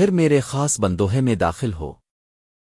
پھر میرے خاص بندوہے میں داخل ہو۔